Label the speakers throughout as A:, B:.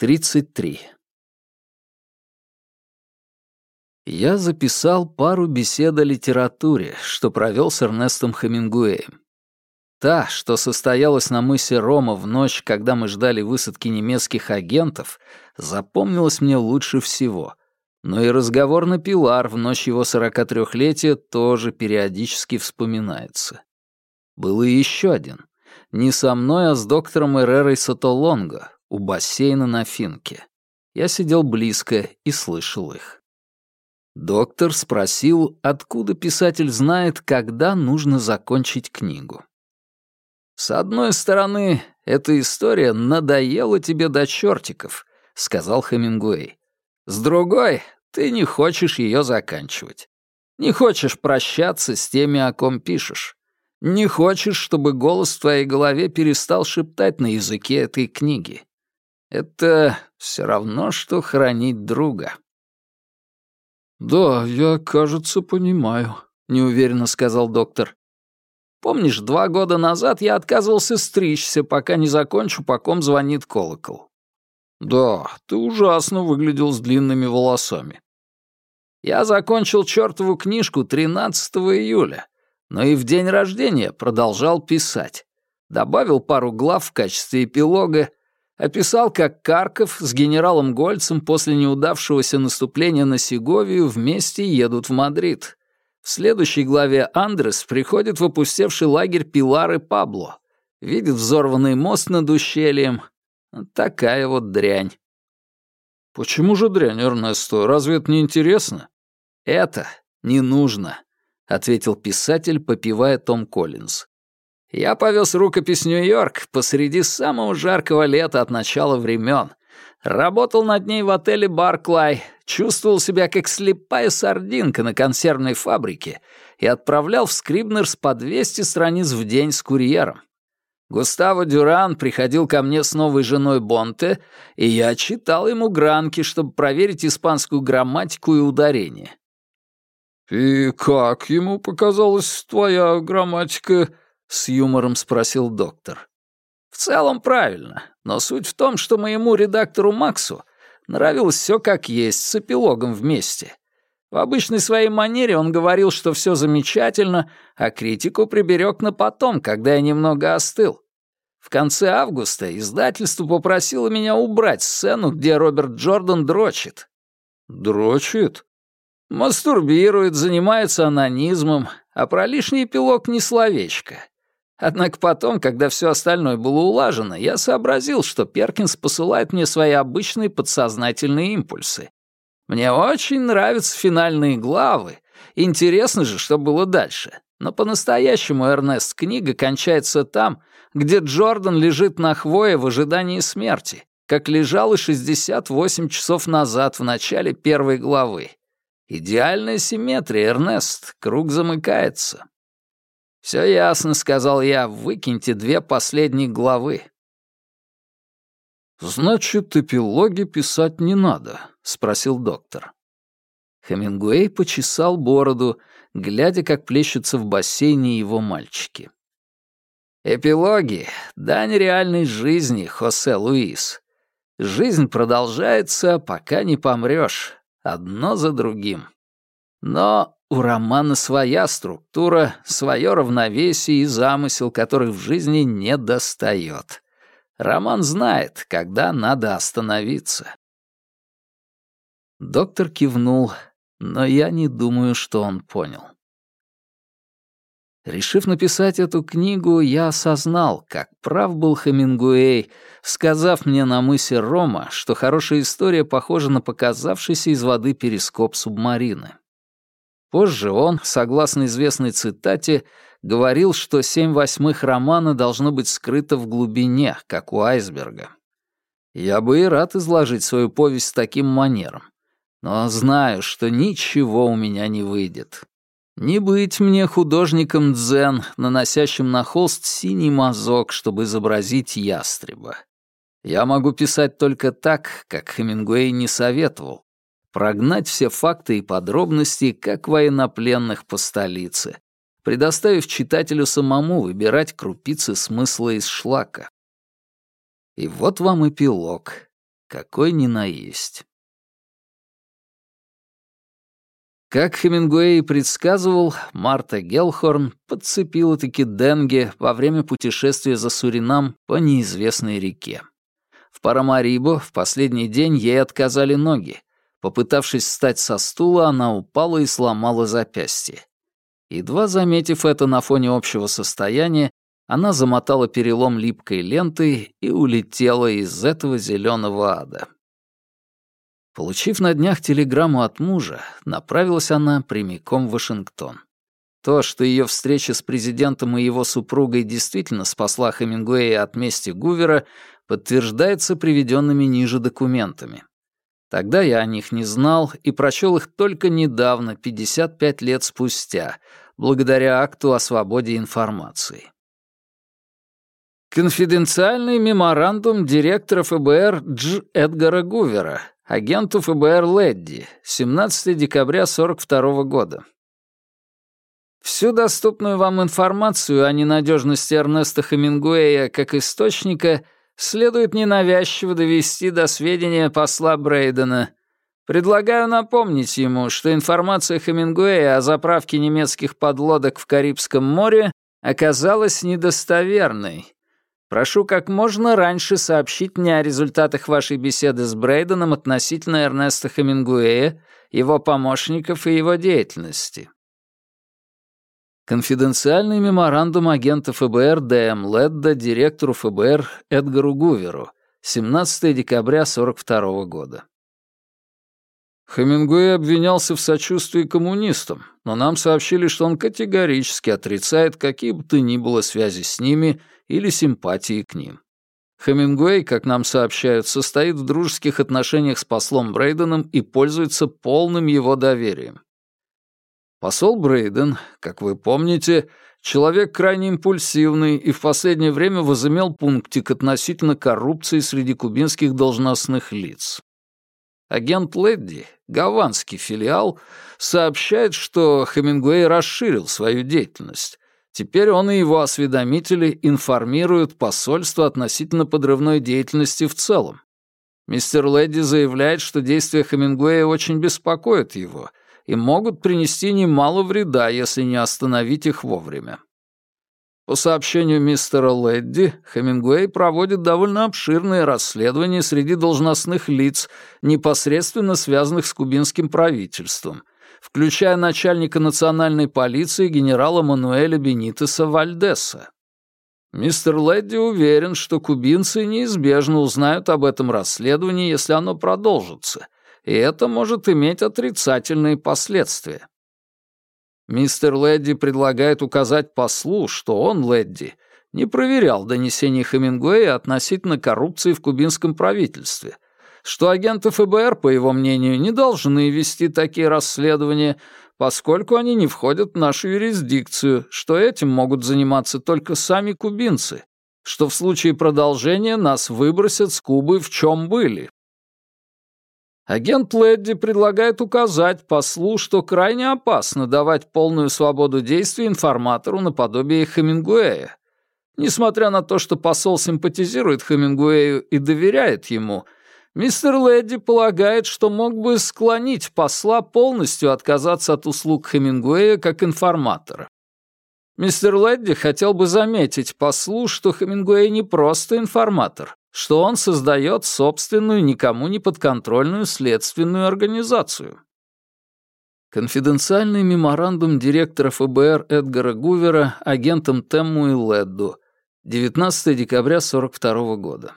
A: 33. Я записал пару бесед о литературе, что провел с Эрнестом Хемингуэем. Та, что состоялась на мысе Рома в ночь, когда мы ждали высадки немецких агентов, запомнилась мне лучше всего. Но и разговор на Пилар в ночь его 43-летия тоже периодически вспоминается. Был и еще один. Не со мной, а с доктором Эрерой Сатолонго у бассейна на Финке. Я сидел близко и слышал их. Доктор спросил, откуда писатель знает, когда нужно закончить книгу. «С одной стороны, эта история надоела тебе до чертиков», — сказал Хемингуэй. «С другой, ты не хочешь ее заканчивать. Не хочешь прощаться с теми, о ком пишешь. Не хочешь, чтобы голос в твоей голове перестал шептать на языке этой книги. Это все равно, что хранить друга».
B: «Да, я, кажется, понимаю», — неуверенно сказал доктор.
A: Помнишь, два года назад я отказывался стричься, пока не закончу, по ком звонит колокол.
B: Да, ты ужасно выглядел с длинными волосами.
A: Я закончил чертову книжку 13 июля, но и в день рождения продолжал писать. Добавил пару глав в качестве эпилога, описал, как Карков с генералом Гольцем после неудавшегося наступления на Сеговию вместе едут в Мадрид. В следующей главе Андрес приходит в опустевший лагерь Пилар и Пабло, видит взорванный мост над ущельем. Такая вот дрянь.
B: «Почему же дрянь, Эрнесто? Разве это не интересно?»
A: «Это не нужно», — ответил писатель, попивая Том Коллинз. «Я повез рукопись Нью-Йорк посреди самого жаркого лета от начала времен, Работал над ней в отеле «Барклай», чувствовал себя как слепая сардинка на консервной фабрике и отправлял в Скрибнерс по 200 страниц в день с курьером. Густаво Дюран приходил ко мне с новой женой Бонте, и я читал ему гранки, чтобы проверить испанскую грамматику и ударение.
B: «И как ему показалась твоя грамматика?» — с юмором спросил доктор.
A: В целом правильно, но суть в том, что моему редактору Максу нравилось все как есть, с эпилогом вместе. В обычной своей манере он говорил, что все замечательно, а критику приберег на потом, когда я немного остыл. В конце августа издательство попросило меня убрать сцену, где Роберт Джордан дрочит.
B: Дрочит?
A: Мастурбирует, занимается анонизмом, а про лишний эпилог ни словечко. Однако потом, когда все остальное было улажено, я сообразил, что Перкинс посылает мне свои обычные подсознательные импульсы. Мне очень нравятся финальные главы. Интересно же, что было дальше. Но по-настоящему Эрнест книга кончается там, где Джордан лежит на хвое в ожидании смерти, как лежал и 68 часов назад в начале первой главы. Идеальная симметрия, Эрнест, круг замыкается. «Все ясно», — сказал я, — «выкиньте две последние главы».
B: «Значит, эпилоги писать не надо?» — спросил доктор.
A: Хемингуэй почесал бороду, глядя, как плещутся в бассейне его мальчики. «Эпилоги — дань реальной жизни, Хосе Луис. Жизнь продолжается, пока не помрешь, одно за другим. Но у романа своя структура, свое равновесие и замысел, которых в жизни не достает. Роман знает, когда надо остановиться. Доктор кивнул, но я не думаю, что он понял. Решив написать эту книгу, я осознал, как прав был Хемингуэй, сказав мне на мысе Рома, что хорошая история похожа на показавшийся из воды перископ субмарины. Позже он, согласно известной цитате, говорил, что семь восьмых романа должно быть скрыто в глубине, как у айсберга. Я бы и рад изложить свою повесть таким манером, но знаю, что ничего у меня не выйдет. Не быть мне художником дзен, наносящим на холст синий мазок, чтобы изобразить ястреба. Я могу писать только так, как Хемингуэй не советовал, прогнать все факты и подробности, как военнопленных по столице, предоставив читателю самому выбирать крупицы смысла из шлака. И вот вам эпилог. какой ни на есть. Как Хемингуэй предсказывал, Марта Гелхорн подцепила-таки денге во время путешествия за Суринам по неизвестной реке. В Парамарибо в последний день ей отказали ноги. Попытавшись встать со стула, она упала и сломала запястье. Едва заметив это на фоне общего состояния, она замотала перелом липкой лентой и улетела из этого зеленого ада. Получив на днях телеграмму от мужа, направилась она прямиком в Вашингтон. То, что ее встреча с президентом и его супругой действительно спасла Хемингуэя от мести Гувера, подтверждается приведенными ниже документами. Тогда я о них не знал и прочел их только недавно, 55 лет спустя, благодаря акту о свободе информации. Конфиденциальный меморандум директора ФБР Дж. Эдгара Гувера, агенту ФБР Ледди, 17 декабря 42 года. Всю доступную вам информацию о ненадежности Эрнеста Хемингуэя как источника следует ненавязчиво довести до сведения посла Брейдена. Предлагаю напомнить ему, что информация Хемингуэя о заправке немецких подлодок в Карибском море оказалась недостоверной, Прошу как можно раньше сообщить мне о результатах вашей беседы с Брейденом относительно Эрнеста Хемингуэя, его помощников и его деятельности. Конфиденциальный меморандум агента ФБР Д.М. Ледда директору ФБР Эдгару Гуверу, 17 декабря 42 года.
B: Хемингуэй обвинялся в сочувствии коммунистам, но нам сообщили, что он категорически отрицает какие бы то ни было связи с ними или симпатии к ним. Хемингуэй, как нам сообщают, состоит в дружеских отношениях с послом Брейденом и пользуется полным его доверием. Посол Брейден, как вы помните, человек крайне импульсивный и в последнее время возымел пунктик относительно коррупции среди кубинских должностных лиц. Агент Ледди, гаванский филиал, сообщает, что Хемингуэй расширил свою деятельность. Теперь он и его осведомители информируют посольство относительно подрывной деятельности в целом. Мистер Ледди заявляет, что действия Хемингуэя очень беспокоят его и могут принести немало вреда, если не остановить их вовремя. По сообщению мистера Ледди, Хемингуэй проводит довольно обширные расследования среди должностных лиц, непосредственно связанных с кубинским правительством, включая начальника национальной полиции генерала Мануэля Бенитеса Вальдеса. Мистер Ледди уверен, что кубинцы неизбежно узнают об этом расследовании, если оно продолжится, и это может иметь отрицательные последствия. Мистер Ледди предлагает указать послу, что он, Ледди, не проверял донесений Хемингуэя относительно коррупции в кубинском правительстве, что агенты ФБР, по его мнению, не должны вести такие расследования, поскольку они не входят в нашу юрисдикцию, что этим могут заниматься только сами кубинцы, что в случае продолжения нас выбросят с Кубы в чем были. Агент Ледди предлагает указать послу, что крайне опасно давать полную свободу действий информатору наподобие Хемингуэя. Несмотря на то, что посол симпатизирует Хемингуэю и доверяет ему, мистер Ледди полагает, что мог бы склонить посла полностью отказаться от услуг Хемингуэя как информатора. Мистер Ледди хотел бы заметить послу, что Хемингуэй не просто информатор, что он создает собственную, никому не подконтрольную следственную организацию. Конфиденциальный меморандум директора ФБР Эдгара Гувера агентом Темму и Ледду. 19 декабря 42 года.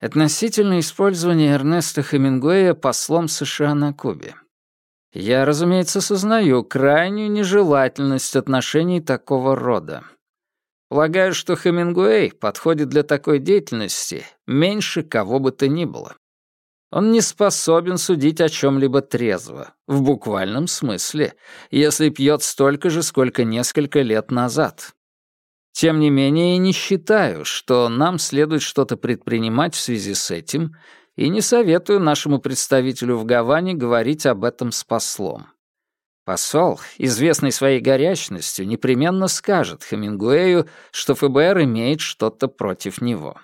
B: Относительно использования Эрнеста Хемингуэя послом США на Кубе. Я, разумеется, сознаю крайнюю нежелательность отношений такого рода. Полагаю, что Хемингуэй подходит для такой деятельности меньше кого бы то ни было. Он не способен судить о чем-либо трезво, в буквальном смысле, если пьет столько же, сколько несколько лет назад. Тем не менее, я не считаю, что нам следует что-то предпринимать в связи с этим, и не советую нашему представителю в Гаване говорить об этом с послом. Посол, известный своей горячностью, непременно скажет Хемингуэю, что ФБР имеет что-то против него.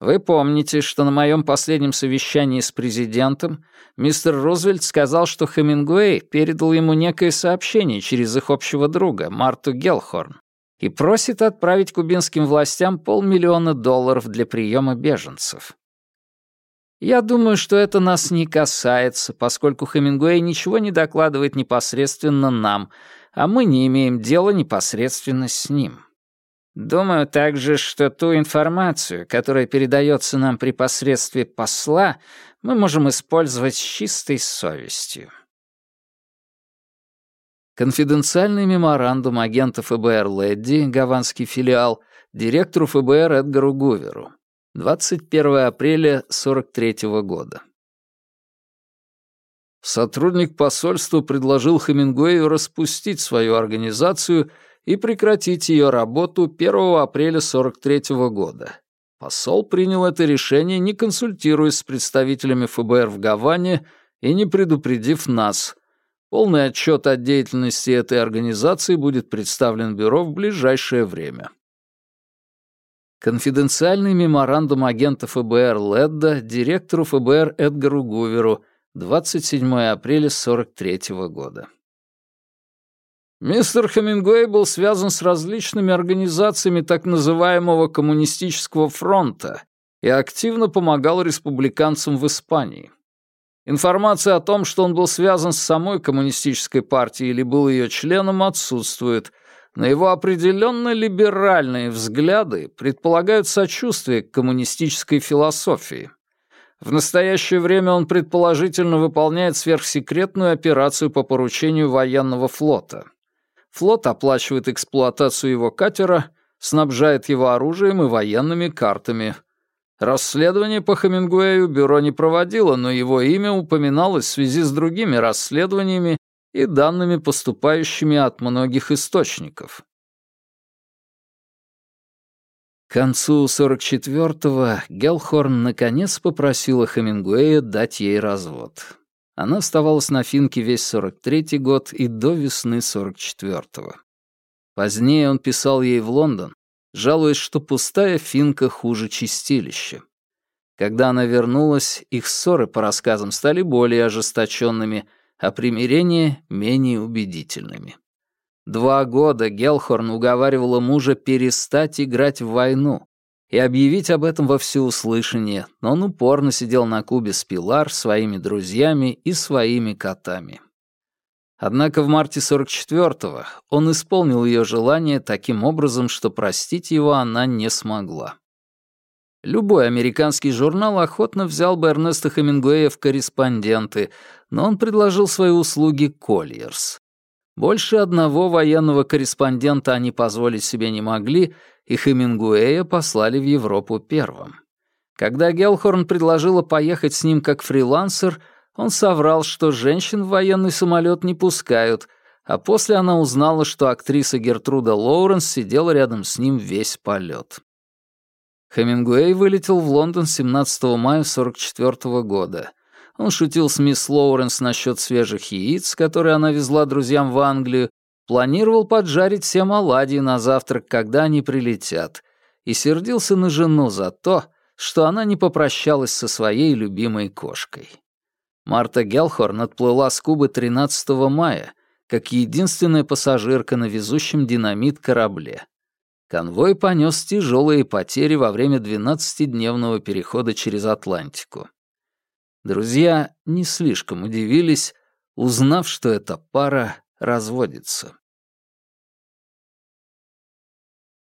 A: Вы помните, что на моем последнем совещании с президентом мистер Рузвельт сказал, что Хемингуэй передал ему некое сообщение через их общего друга, Марту Гелхорн, и просит отправить кубинским властям полмиллиона долларов для приема беженцев. Я думаю, что это нас не касается, поскольку Хемингуэй ничего не докладывает непосредственно нам, а мы не имеем дела непосредственно с ним. Думаю также, что ту информацию, которая передается нам при посредстве посла, мы можем использовать с чистой совестью. Конфиденциальный меморандум агента ФБР Лэдди, гаванский филиал, директору ФБР Эдгару Гуверу. 21 апреля 43 -го года.
B: Сотрудник посольства предложил Хемингуэю распустить свою организацию и прекратить ее работу 1 апреля 43 -го года. Посол принял это решение, не консультируясь с представителями ФБР в Гаване и не предупредив нас. Полный отчет о деятельности этой организации будет представлен Бюро в ближайшее время.
A: Конфиденциальный меморандум агента ФБР Ледда директору ФБР Эдгару Гуверу 27 апреля 43 -го года.
B: Мистер Хемингуэй был связан с различными организациями так называемого Коммунистического фронта и активно помогал республиканцам в Испании. Информация о том, что он был связан с самой коммунистической партией или был ее членом, отсутствует, но его определенно либеральные взгляды предполагают сочувствие к коммунистической философии. В настоящее время он предположительно выполняет сверхсекретную операцию по поручению военного флота — Флот оплачивает эксплуатацию его катера, снабжает его оружием и военными картами. Расследование по Хемингуэю бюро не проводило, но его имя упоминалось в связи с другими расследованиями и данными, поступающими от многих источников.
A: К концу 44-го Гелхорн наконец попросила Хемингуэя дать ей развод. Она оставалась на Финке весь 43-й год и до весны 44-го. Позднее он писал ей в Лондон, жалуясь, что пустая Финка хуже чистилища. Когда она вернулась, их ссоры, по рассказам, стали более ожесточенными, а примирения — менее убедительными. Два года Гелхорн уговаривала мужа перестать играть в войну, и объявить об этом во всеуслышание, но он упорно сидел на кубе с Пилар, своими друзьями и своими котами. Однако в марте 44-го он исполнил ее желание таким образом, что простить его она не смогла. Любой американский журнал охотно взял бы Эрнеста Хемингуэя в корреспонденты, но он предложил свои услуги Кольерс. Больше одного военного корреспондента они позволить себе не могли, и Хемингуэя послали в Европу первым. Когда Гелхорн предложила поехать с ним как фрилансер, он соврал, что женщин в военный самолет не пускают, а после она узнала, что актриса Гертруда Лоуренс сидела рядом с ним весь полет. Хемингуэй вылетел в Лондон 17 мая 44 года. Он шутил с мисс Лоуренс насчет свежих яиц, которые она везла друзьям в Англию, планировал поджарить всем оладьи на завтрак, когда они прилетят, и сердился на жену за то, что она не попрощалась со своей любимой кошкой. Марта Гелхорн отплыла с Кубы 13 мая, как единственная пассажирка на везущем динамит корабле. Конвой понес тяжелые потери во время 12-дневного перехода через Атлантику. Друзья не слишком удивились, узнав, что эта пара разводится.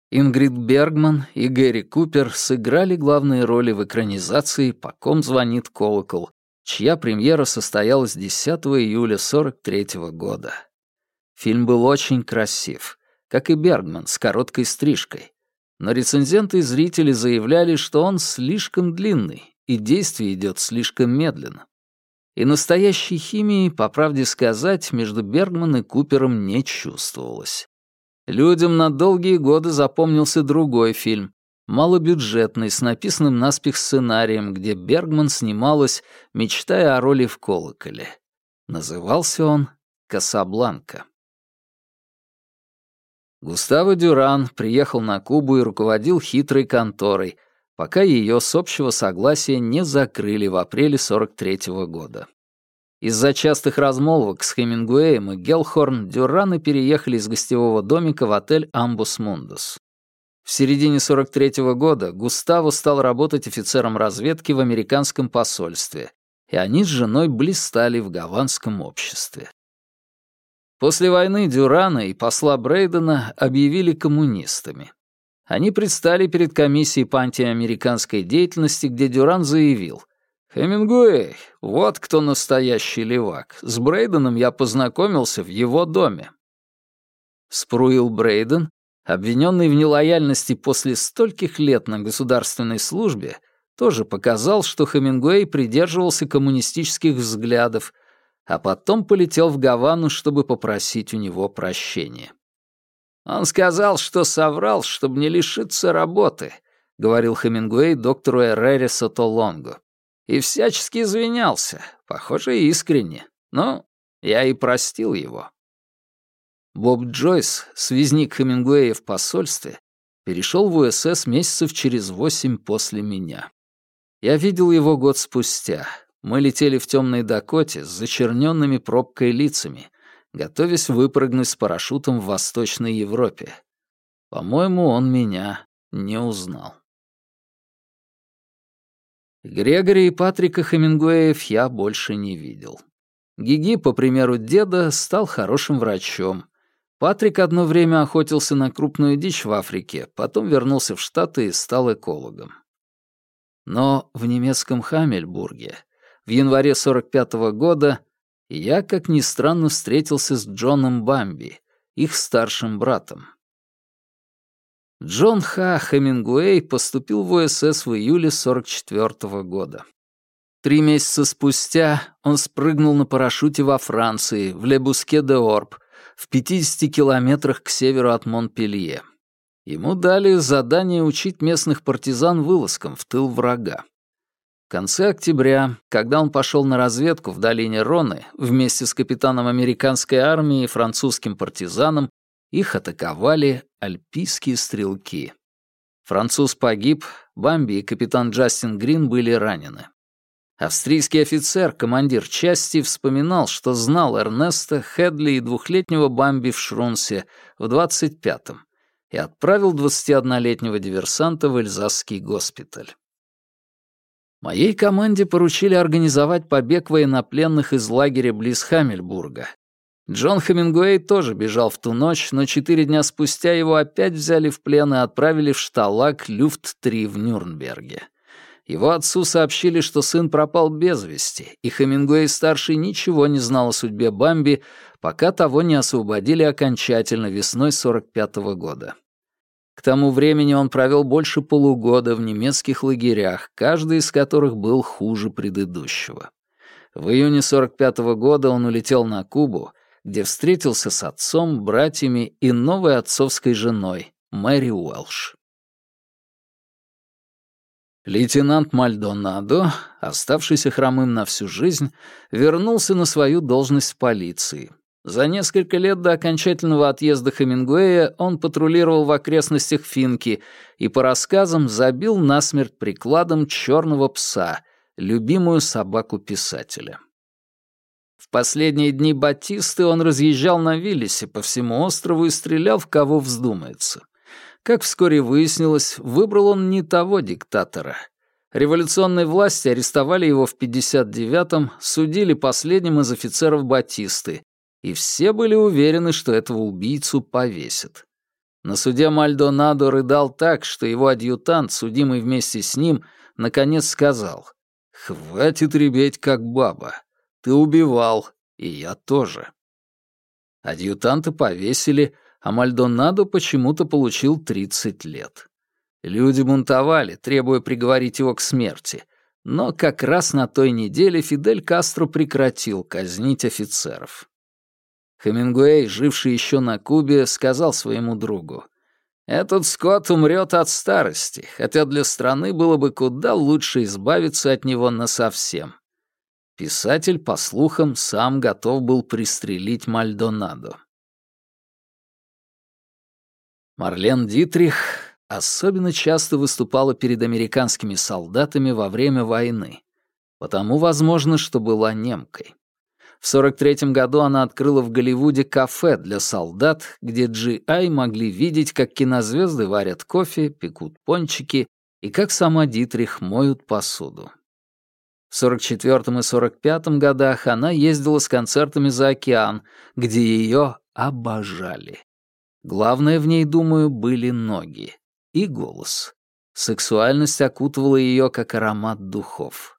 A: Ингрид Бергман и Гэри Купер сыграли главные роли в экранизации «По ком звонит колокол», чья премьера состоялась 10 июля 43 года. Фильм был очень красив, как и Бергман с короткой стрижкой. Но рецензенты и зрители заявляли, что он слишком длинный, и действие идет слишком медленно. И настоящей химии, по правде сказать, между Бергман и Купером не чувствовалось. Людям на долгие годы запомнился другой фильм, малобюджетный, с написанным наспех сценарием, где Бергман снималась, мечтая о роли в колоколе. Назывался он «Касабланка». Густаво Дюран приехал на Кубу и руководил хитрой конторой, пока ее с общего согласия не закрыли в апреле 43 -го года. Из-за частых размолвок с Хемингуэем и Гелхорн Дюраны переехали из гостевого домика в отель «Амбус Мундус». В середине 43 -го года Густаво стал работать офицером разведки в американском посольстве, и они с женой блистали в гаванском обществе. После войны Дюрана и посла Брейдена объявили коммунистами. Они предстали перед комиссией по антиамериканской деятельности, где Дюран заявил «Хемингуэй, вот кто настоящий левак. С Брейденом я познакомился в его доме». Спруил Брейден, обвиненный в нелояльности после стольких лет на государственной службе, тоже показал, что Хемингуэй придерживался коммунистических взглядов, а потом полетел в Гавану, чтобы попросить у него прощения. «Он сказал, что соврал, чтобы не лишиться работы», — говорил Хемингуэй доктору Эррере Сотолонго. «И всячески извинялся, похоже, искренне. Но я и простил его». Боб Джойс, связник Хемингуэя в посольстве, перешел в УСС месяцев через восемь после меня. Я видел его год спустя. Мы летели в темной Дакоте с зачерненными пробкой лицами, готовясь выпрыгнуть с парашютом в Восточной Европе. По-моему, он меня не узнал. Грегори и Патрика Хемингуэев я больше не видел. Гиги, по примеру деда, стал хорошим врачом. Патрик одно время охотился на крупную дичь в Африке, потом вернулся в Штаты и стал экологом. Но в немецком Хамельбурге в январе 45 -го года я, как ни странно, встретился с Джоном Бамби, их старшим братом. Джон Ха Хемингуэй поступил в УСС в июле 44 -го года. Три месяца спустя он спрыгнул на парашюте во Франции, в Лебуске-де-Орб, в 50 километрах к северу от Монпелье. Ему дали задание учить местных партизан вылазкам в тыл врага. Конце октября, когда он пошел на разведку в долине Роны вместе с капитаном американской армии и французским партизаном, их атаковали альпийские стрелки. Француз погиб, Бамби и капитан Джастин Грин были ранены. Австрийский офицер, командир части, вспоминал, что знал Эрнеста, Хедли и двухлетнего Бамби в Шрунсе в 25-м и отправил 21-летнего диверсанта в Эльзасский госпиталь. Моей команде поручили организовать побег военнопленных из лагеря близ Хамельбурга. Джон Хемингуэй тоже бежал в ту ночь, но четыре дня спустя его опять взяли в плен и отправили в шталаг Люфт-3 в Нюрнберге. Его отцу сообщили, что сын пропал без вести, и Хемингуэй-старший ничего не знал о судьбе Бамби, пока того не освободили окончательно весной 45 -го года. Тому времени он провел больше полугода в немецких лагерях, каждый из которых был хуже предыдущего. В июне 45 -го года он улетел на Кубу, где встретился с отцом, братьями и новой отцовской женой, Мэри Уэлш. Лейтенант Мальдонадо, оставшийся хромым на всю жизнь, вернулся на свою должность в полиции, за несколько лет до окончательного отъезда Хемингуэя он патрулировал в окрестностях Финки и, по рассказам, забил насмерть прикладом черного пса, любимую собаку писателя. В последние дни Батисты он разъезжал на Виллисе по всему острову и стрелял в кого вздумается. Как вскоре выяснилось, выбрал он не того диктатора. Революционные власти арестовали его в 59-м, судили последним из офицеров Батисты, и все были уверены, что этого убийцу повесят. На суде Мальдонадо рыдал так, что его адъютант, судимый вместе с ним, наконец сказал, «Хватит ребеть, как баба. Ты убивал, и я тоже». Адъютанта повесили, а Мальдонадо почему-то получил 30 лет. Люди бунтовали, требуя приговорить его к смерти, но как раз на той неделе Фидель Кастро прекратил казнить офицеров. Хемингуэй, живший еще на Кубе, сказал своему другу, «Этот скот умрет от старости, хотя для страны было бы куда лучше избавиться от него насовсем». Писатель, по слухам, сам готов был пристрелить Мальдонадо. Марлен Дитрих особенно часто выступала перед американскими солдатами во время войны. Потому возможно, что была немкой. В 43 году она открыла в Голливуде кафе для солдат, где GI могли видеть, как кинозвезды варят кофе, пекут пончики и как сама Дитрих моют посуду. В 44 и 45 годах она ездила с концертами за океан, где ее обожали. Главное в ней, думаю, были ноги и голос. Сексуальность окутывала ее, как аромат духов.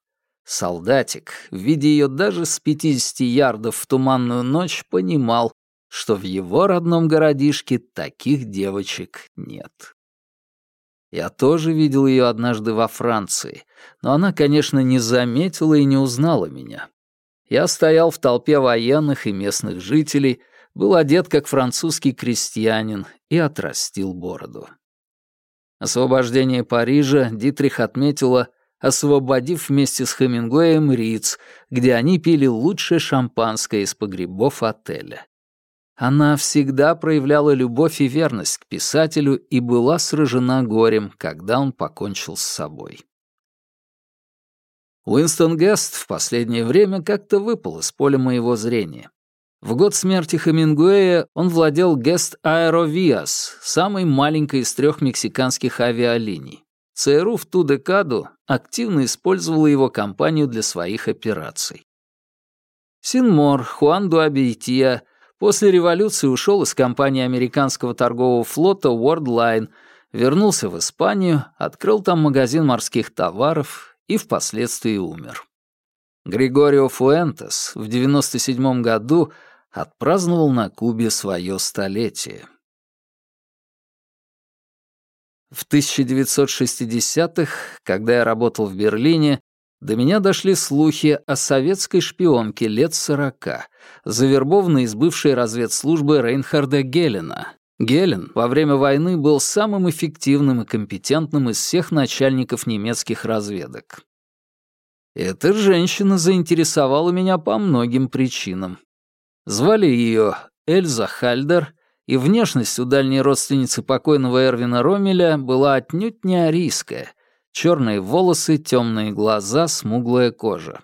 A: Солдатик, видя ее даже с 50 ярдов в туманную ночь, понимал, что в его родном городишке таких девочек нет. Я тоже видел ее однажды во Франции, но она, конечно, не заметила и не узнала меня. Я стоял в толпе военных и местных жителей, был одет как французский крестьянин и отрастил бороду. Освобождение Парижа Дитрих отметила, освободив вместе с Хемингуэем Риц, где они пили лучшее шампанское из погребов отеля. Она всегда проявляла любовь и верность к писателю и была сражена горем, когда он покончил с собой. Уинстон Гест в последнее время как-то выпал из поля моего зрения. В год смерти Хемингуэя он владел Guest Aerovias, самой маленькой из трех мексиканских авиалиний. ЦРУ в ту декаду активно использовала его компанию для своих операций. Синмор Хуан Дуабейтия после революции ушел из компании американского торгового флота Worldline, вернулся в Испанию, открыл там магазин морских товаров и впоследствии умер. Григорио Фуэнтес в 97 году отпраздновал на Кубе свое столетие. В 1960-х, когда я работал в Берлине, до меня дошли слухи о советской шпионке лет сорока, завербованной из бывшей разведслужбы Рейнхарда Гелена. Гелен во время войны был самым эффективным и компетентным из всех начальников немецких разведок. Эта женщина заинтересовала меня по многим причинам. Звали ее Эльза Хальдер, и внешность у дальней родственницы покойного Эрвина Ромеля была отнюдь не арийская. Черные волосы, темные глаза, смуглая кожа.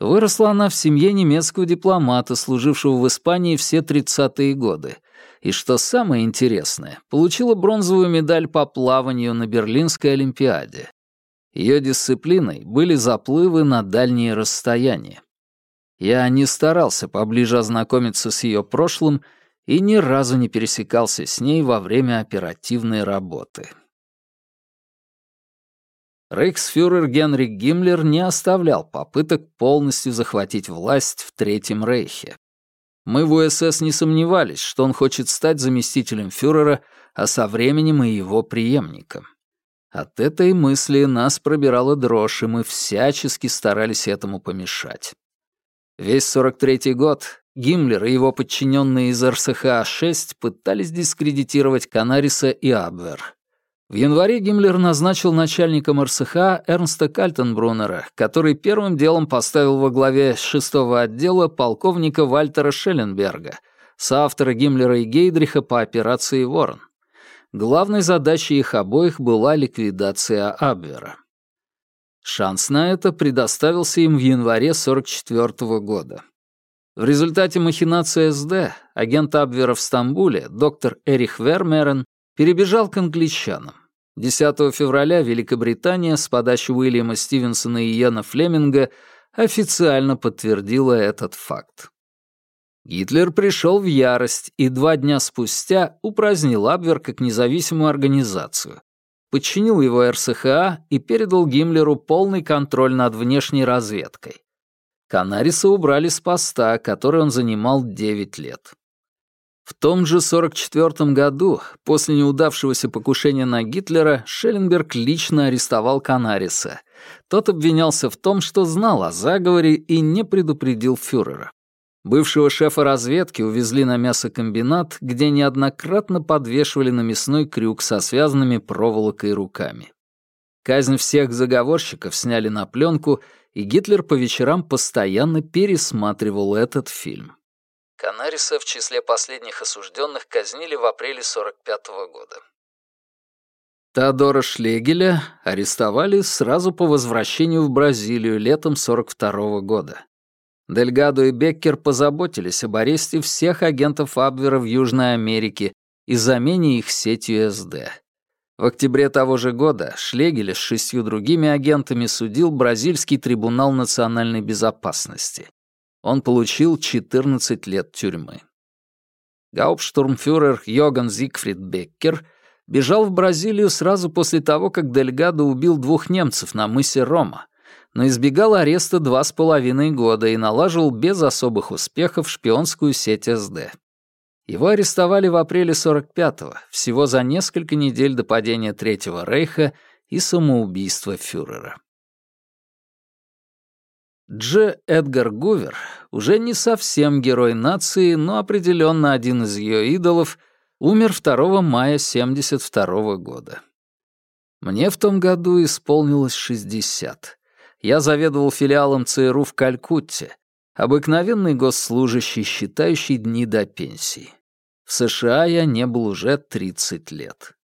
A: Выросла она в семье немецкого дипломата, служившего в Испании все 30-е годы. И что самое интересное, получила бронзовую медаль по плаванию на Берлинской Олимпиаде. Ее дисциплиной были заплывы на дальние расстояния. Я не старался поближе ознакомиться с ее прошлым и ни разу не пересекался с ней во время оперативной работы. Рейхсфюрер Генрих Гиммлер не оставлял попыток полностью захватить власть в Третьем Рейхе. Мы в УСС не сомневались, что он хочет стать заместителем фюрера, а со временем и его преемником. От этой мысли нас пробирала дрожь, и мы всячески старались этому помешать. Весь 43-й год Гиммлер и его подчиненные из РСХА-6 пытались дискредитировать Канариса и Абвер. В январе Гиммлер назначил начальником РСХА Эрнста Кальтенбруннера, который первым делом поставил во главе шестого отдела полковника Вальтера Шелленберга, соавтора Гиммлера и Гейдриха по операции «Ворон». Главной задачей их обоих была ликвидация Абвера. Шанс на это предоставился им в январе 44 -го года. В результате махинации СД агент Абвера в Стамбуле, доктор Эрих Вермерен, перебежал к англичанам. 10 февраля Великобритания с подачи Уильяма Стивенсона и Йена Флеминга официально подтвердила этот факт. Гитлер пришел в ярость и два дня спустя упразднил Абвер как независимую организацию, подчинил его РСХА и передал Гиммлеру полный контроль над внешней разведкой. Канариса убрали с поста, который он занимал 9 лет. В том же 44 году, после неудавшегося покушения на Гитлера, Шелленберг лично арестовал Канариса. Тот обвинялся в том, что знал о заговоре и не предупредил фюрера. Бывшего шефа разведки увезли на мясокомбинат, где неоднократно подвешивали на мясной крюк со связанными проволокой руками. Казнь всех заговорщиков сняли на пленку, и Гитлер по вечерам постоянно пересматривал этот фильм. Канариса в числе последних осужденных казнили в апреле 45 -го года. Теодора Шлегеля арестовали сразу по возвращению в Бразилию летом 42 -го года. Дельгадо и Беккер позаботились об аресте всех агентов Абвера в Южной Америке и замене их сетью СД. В октябре того же года Шлегеля с шестью другими агентами судил Бразильский трибунал национальной безопасности. Он получил 14 лет тюрьмы. Гауптштурмфюрер Йоган Зигфрид Беккер бежал в Бразилию сразу после того, как Дельгадо убил двух немцев на мысе Рома, но избегал ареста два с половиной года и налаживал без особых успехов шпионскую сеть СД. Его арестовали в апреле 45-го, всего за несколько недель до падения Третьего Рейха и самоубийства фюрера. Дж. Эдгар Гувер уже не совсем герой нации, но определенно один из ее идолов, умер 2 мая 72 года. Мне в том году исполнилось 60. Я заведовал филиалом ЦРУ в Калькутте, обыкновенный госслужащий, считающий дни до пенсии. В США я не был уже 30 лет.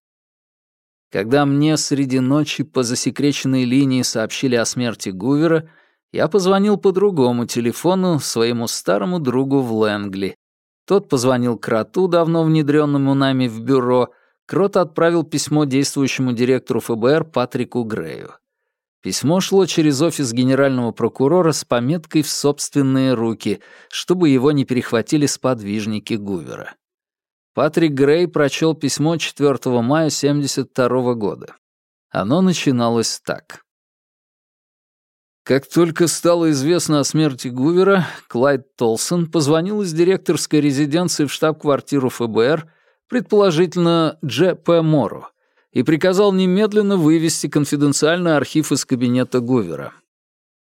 A: Когда мне среди ночи по засекреченной линии сообщили о смерти Гувера, я позвонил по другому телефону своему старому другу в Лэнгли. Тот позвонил Кроту, давно внедренному нами в бюро. Крот отправил письмо действующему директору ФБР Патрику Грею. Письмо шло через офис генерального прокурора с пометкой в собственные руки, чтобы его не перехватили сподвижники Гувера. Патрик Грей прочел письмо 4 мая 1972 года. Оно начиналось так. Как только стало известно о смерти Гувера, Клайд Толсон позвонил из директорской резиденции в штаб-квартиру ФБР, предположительно Дж. П. Мору, и приказал немедленно вывести конфиденциальный архив из кабинета Гувера.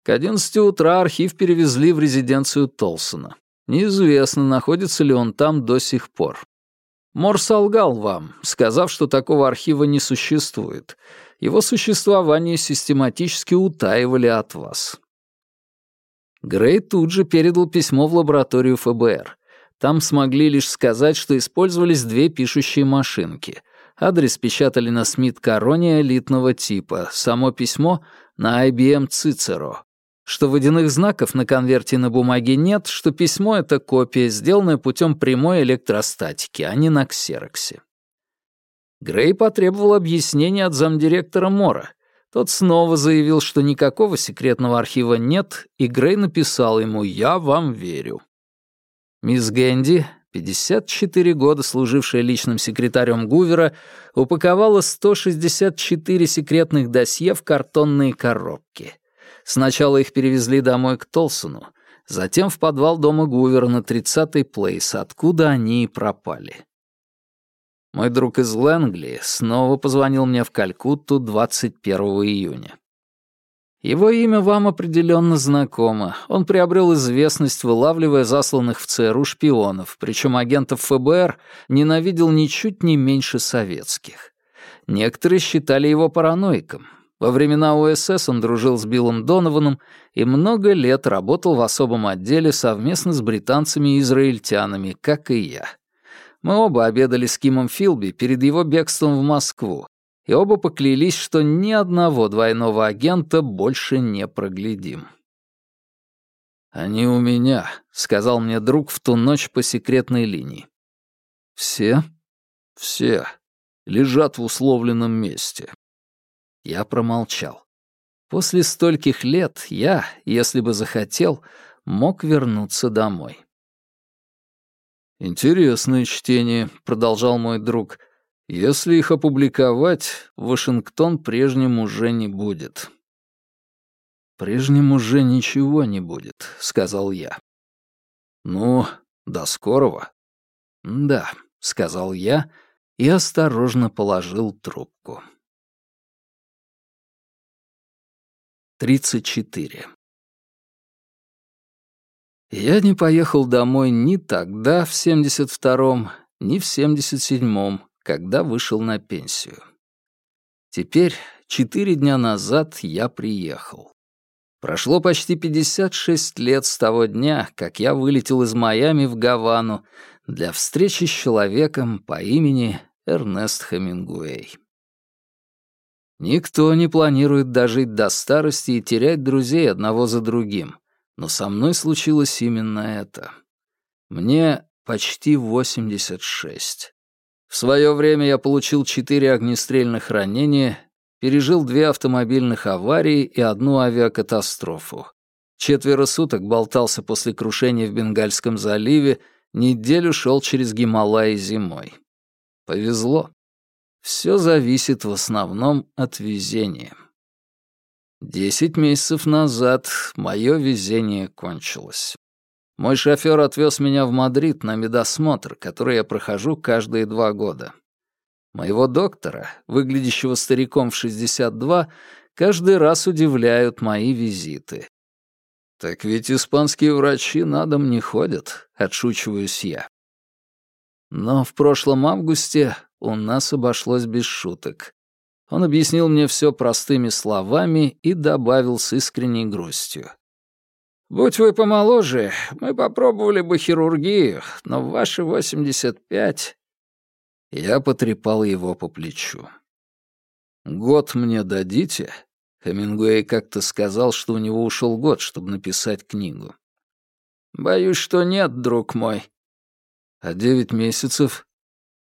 A: К 11 утра архив перевезли в резиденцию Толсона. Неизвестно, находится ли он там до сих пор. Мор солгал вам, сказав, что такого архива не существует — его существование систематически утаивали от вас. Грей тут же передал письмо в лабораторию ФБР. Там смогли лишь сказать, что использовались две пишущие машинки. Адрес печатали на Смит Короне элитного типа, само письмо — на IBM Цицеро. Что водяных знаков на конверте на бумаге нет, что письмо — это копия, сделанная путем прямой электростатики, а не на ксероксе. Грей потребовал объяснения от замдиректора Мора. Тот снова заявил, что никакого секретного архива нет, и Грей написал ему «Я вам верю». Мисс Гэнди, 54 года служившая личным секретарем Гувера, упаковала 164 секретных досье в картонные коробки. Сначала их перевезли домой к Толсону, затем в подвал дома Гувера на 30-й Плейс, откуда они и пропали. Мой друг из Лэнгли снова позвонил мне в Калькутту 21 июня. Его имя вам определенно знакомо. Он приобрел известность, вылавливая засланных в ЦРУ шпионов, причем агентов ФБР ненавидел ничуть не меньше советских. Некоторые считали его параноиком. Во времена УСС он дружил с Биллом Донованом и много лет работал в особом отделе совместно с британцами и израильтянами, как и я. Мы оба обедали с Кимом Филби перед его бегством в Москву, и оба поклялись, что ни одного двойного агента больше не проглядим. «Они у меня», — сказал мне друг в ту ночь по секретной линии. «Все?» «Все. Лежат в условленном месте». Я промолчал. После стольких лет я, если бы захотел, мог вернуться домой. «Интересное чтение», — продолжал мой друг. «Если их опубликовать, Вашингтон прежним уже не будет». «Прежним уже ничего не будет», — сказал я. «Ну, до скорого». «Да», — сказал я и осторожно положил трубку. Тридцать четыре. Я не поехал домой ни тогда, в 72-м, ни в 77-м, когда вышел на пенсию. Теперь, четыре дня назад, я приехал. Прошло почти 56 лет с того дня, как я вылетел из Майами в Гавану для встречи с человеком по имени Эрнест Хемингуэй. Никто не планирует дожить до старости и терять друзей одного за другим. Но со мной случилось именно это. Мне почти 86. В свое время я получил четыре огнестрельных ранения, пережил две автомобильных аварии и одну авиакатастрофу. Четверо суток болтался после крушения в Бенгальском заливе, неделю шел через Гималаи зимой. Повезло. Все зависит в основном от везения. Десять месяцев назад мое везение кончилось. Мой шофер отвез меня в Мадрид на медосмотр, который я прохожу каждые два года. Моего доктора, выглядящего стариком в 62, каждый раз удивляют мои визиты. «Так ведь испанские врачи на дом не ходят», — отшучиваюсь я. Но в прошлом августе у нас обошлось без шуток. Он объяснил мне все простыми словами и добавил с искренней грустью. «Будь вы помоложе, мы попробовали бы хирургию, но в ваши 85...» Я потрепал его по плечу. «Год мне дадите?» Хемингуэй как-то сказал, что у него ушел год, чтобы написать книгу. «Боюсь, что нет, друг мой». «А девять месяцев?»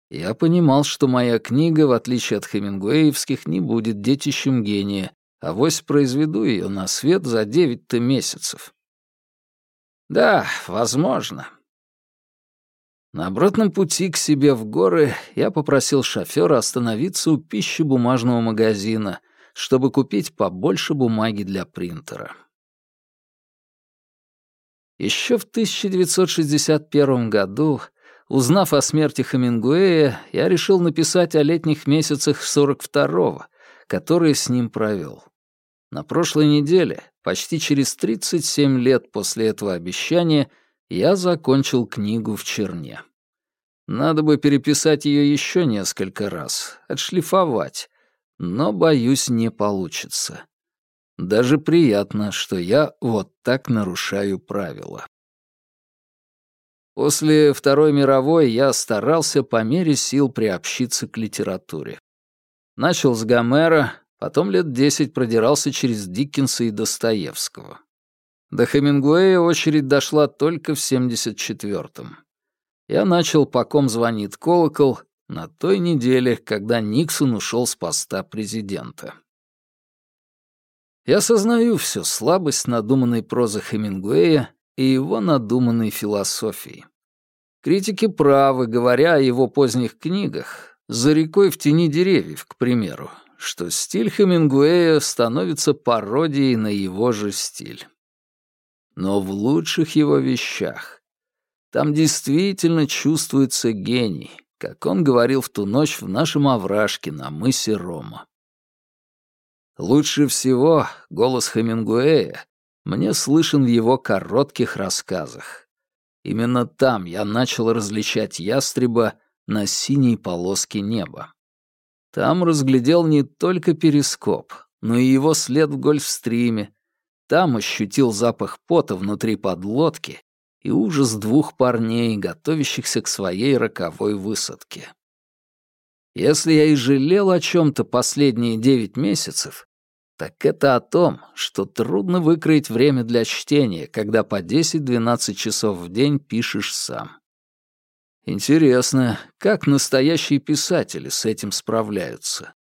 A: Я понимал, что моя книга, в отличие от хемингуэевских, не будет детищем гения, а вось произведу ее на свет за девять-то месяцев. Да, возможно. На обратном пути к себе в горы я попросил шофера остановиться у пищебумажного магазина, чтобы купить побольше бумаги для принтера. Еще в 1961 году Узнав о смерти Хемингуэя, я решил написать о летних месяцах 42-го, которые с ним провел. На прошлой неделе, почти через 37 лет после этого обещания, я закончил книгу в черне. Надо бы переписать ее еще несколько раз, отшлифовать, но, боюсь, не получится. Даже приятно, что я вот так нарушаю правила. После Второй мировой я старался по мере сил приобщиться к литературе. Начал с Гомера, потом лет десять продирался через Диккенса и Достоевского. До Хемингуэя очередь дошла только в 74-м. Я начал «По ком звонит колокол» на той неделе, когда Никсон ушел с поста президента. Я сознаю всю слабость надуманной прозы Хемингуэя и его надуманной философии. Критики правы, говоря о его поздних книгах, «За рекой в тени деревьев», к примеру, что стиль Хемингуэя становится пародией на его же стиль. Но в лучших его вещах там действительно чувствуется гений, как он говорил в ту ночь в нашем овражке на мысе Рома. Лучше всего голос Хемингуэя мне слышен в его коротких рассказах. Именно там я начал различать ястреба на синей полоске неба. Там разглядел не только перископ, но и его след в гольфстриме. Там ощутил запах пота внутри подлодки и ужас двух парней, готовящихся к своей роковой высадке. Если я и жалел о чем-то последние девять месяцев, так это о том, что трудно выкроить время для чтения, когда по 10-12 часов в день пишешь сам. Интересно, как настоящие писатели с этим справляются?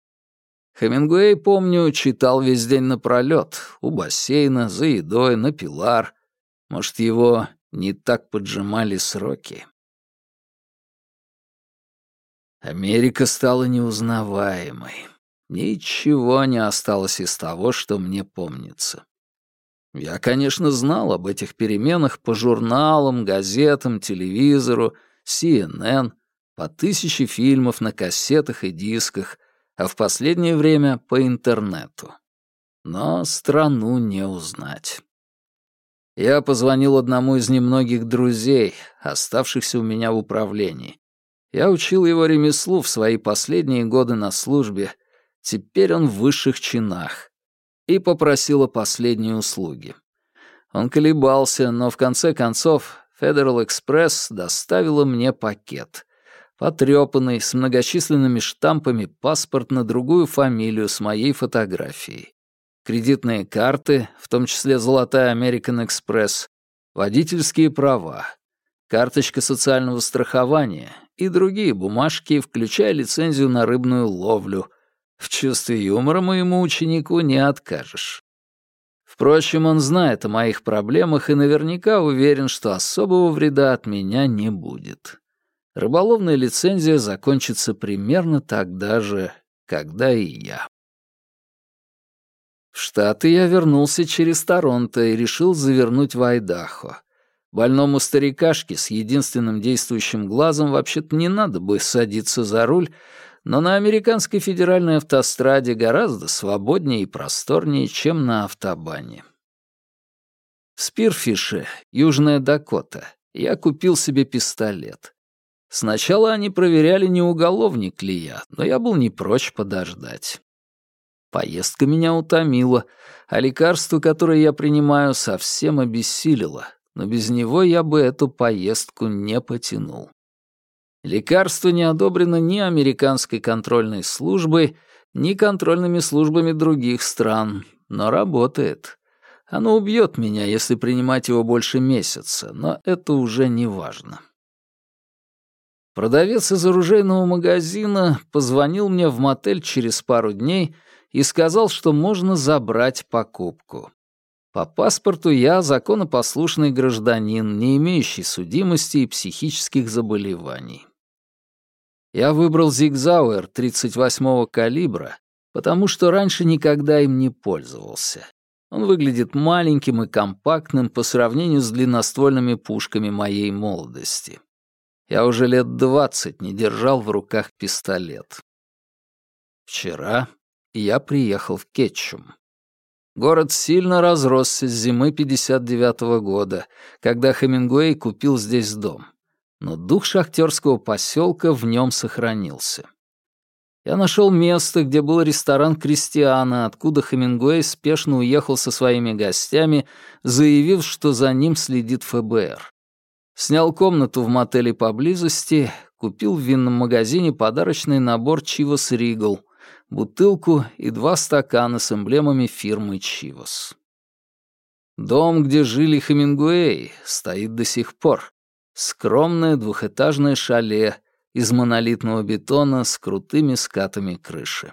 A: Хемингуэй, помню, читал весь день напролёт, у бассейна, за едой, на пилар. Может, его не так поджимали сроки? Америка стала неузнаваемой. Ничего не осталось из того, что мне помнится. Я, конечно, знал об этих переменах по журналам, газетам, телевизору, CNN, по тысяче фильмов на кассетах и дисках, а в последнее время по интернету. Но страну не узнать. Я позвонил одному из немногих друзей, оставшихся у меня в управлении. Я учил его ремеслу в свои последние годы на службе Теперь он в высших чинах. И попросил о последней услуге. Он колебался, но в конце концов Federal Express доставила мне пакет. Потрёпанный, с многочисленными штампами паспорт на другую фамилию с моей фотографией. Кредитные карты, в том числе золотая American Express, водительские права, карточка социального страхования и другие бумажки, включая лицензию на рыбную ловлю. В чувстве юмора моему ученику не откажешь. Впрочем, он знает о моих проблемах и наверняка уверен, что особого вреда от меня не будет. Рыболовная лицензия закончится примерно тогда же, когда и я. В Штаты я вернулся через Торонто и решил завернуть в Айдахо. Больному старикашке с единственным действующим глазом вообще-то не надо бы садиться за руль, но на американской федеральной автостраде гораздо свободнее и просторнее, чем на автобане. В Спирфише, Южная Дакота, я купил себе пистолет. Сначала они проверяли, не уголовник ли я, но я был не прочь подождать. Поездка меня утомила, а лекарство, которое я принимаю, совсем обессилило, но без него я бы эту поездку не потянул. Лекарство не одобрено ни американской контрольной службой, ни контрольными службами других стран, но работает. Оно убьет меня, если принимать его больше месяца, но это уже не важно. Продавец из оружейного магазина позвонил мне в мотель через пару дней и сказал, что можно забрать покупку. По паспорту я законопослушный гражданин, не имеющий судимости и психических заболеваний. Я выбрал Зигзауэр 38-го калибра, потому что раньше никогда им не пользовался. Он выглядит маленьким и компактным по сравнению с длинноствольными пушками моей молодости. Я уже лет двадцать не держал в руках пистолет. Вчера я приехал в Кетчум. Город сильно разросся с зимы 59 -го года, когда Хемингуэй купил здесь дом. Но дух шахтерского поселка в нем сохранился. Я нашел место, где был ресторан Кристиана, откуда Хемингуэй спешно уехал со своими гостями, заявив, что за ним следит ФБР. Снял комнату в мотеле поблизости, купил в винном магазине подарочный набор Чивас Ригл — бутылку и два стакана с эмблемами фирмы Чивос. Дом, где жили Хемингуэй, стоит до сих пор. Скромное двухэтажное шале из монолитного бетона с крутыми скатами крыши.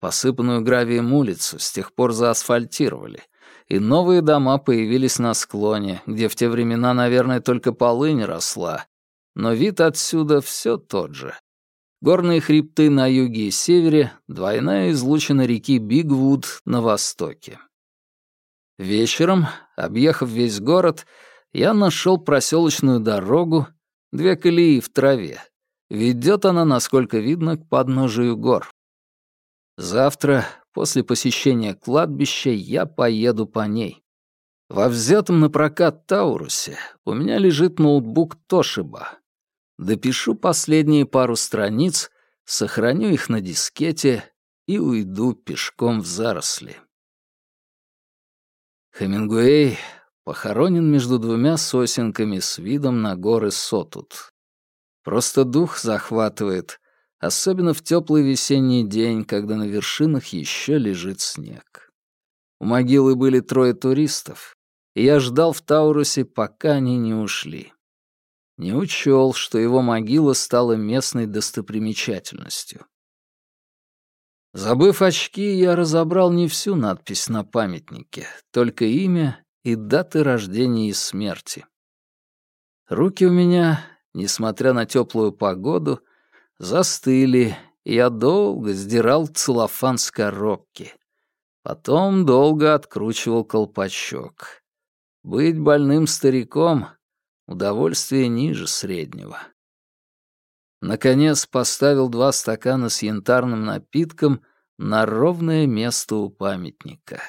A: Посыпанную гравием улицу с тех пор заасфальтировали, и новые дома появились на склоне, где в те времена, наверное, только полынь росла, но вид отсюда все тот же. Горные хребты на юге и севере, двойная излучина реки Бигвуд на востоке. Вечером, объехав весь город, я нашел проселочную дорогу, две колеи в траве. Ведет она, насколько видно, к подножию гор. Завтра, после посещения кладбища, я поеду по ней. Во взятом на прокат Таурусе у меня лежит ноутбук Тошиба, допишу последние пару страниц, сохраню их на дискете и уйду пешком в заросли. Хемингуэй похоронен между двумя сосенками с видом на горы Сотут. Просто дух захватывает, особенно в теплый весенний день, когда на вершинах еще лежит снег. У могилы были трое туристов, и я ждал в Таурусе, пока они не ушли не учел, что его могила стала местной достопримечательностью. Забыв очки, я разобрал не всю надпись на памятнике, только имя и даты рождения и смерти. Руки у меня, несмотря на теплую погоду, застыли, и я долго сдирал целлофан с коробки. Потом долго откручивал колпачок. Быть больным стариком Удовольствие ниже среднего. Наконец поставил два стакана с янтарным напитком на ровное место у памятника.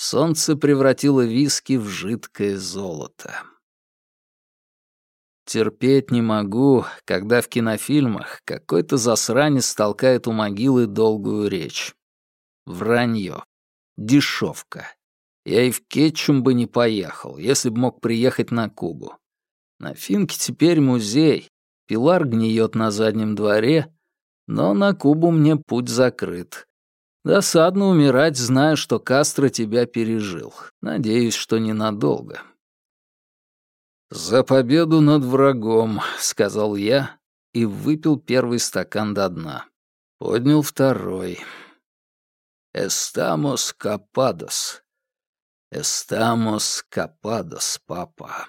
A: Солнце превратило виски в жидкое золото. Терпеть не могу, когда в кинофильмах какой-то засранец толкает у могилы долгую речь. Вранье. Дешевка. Я и в Кетчум бы не поехал, если б мог приехать на Кубу. На Финке теперь музей, Пилар гниет на заднем дворе, но на Кубу мне путь закрыт. Досадно умирать, зная, что Кастро тебя пережил. Надеюсь, что ненадолго. «За победу над врагом», — сказал я и выпил первый стакан до дна. Поднял второй. «Эстамос кападос. Эстамос кападос, папа».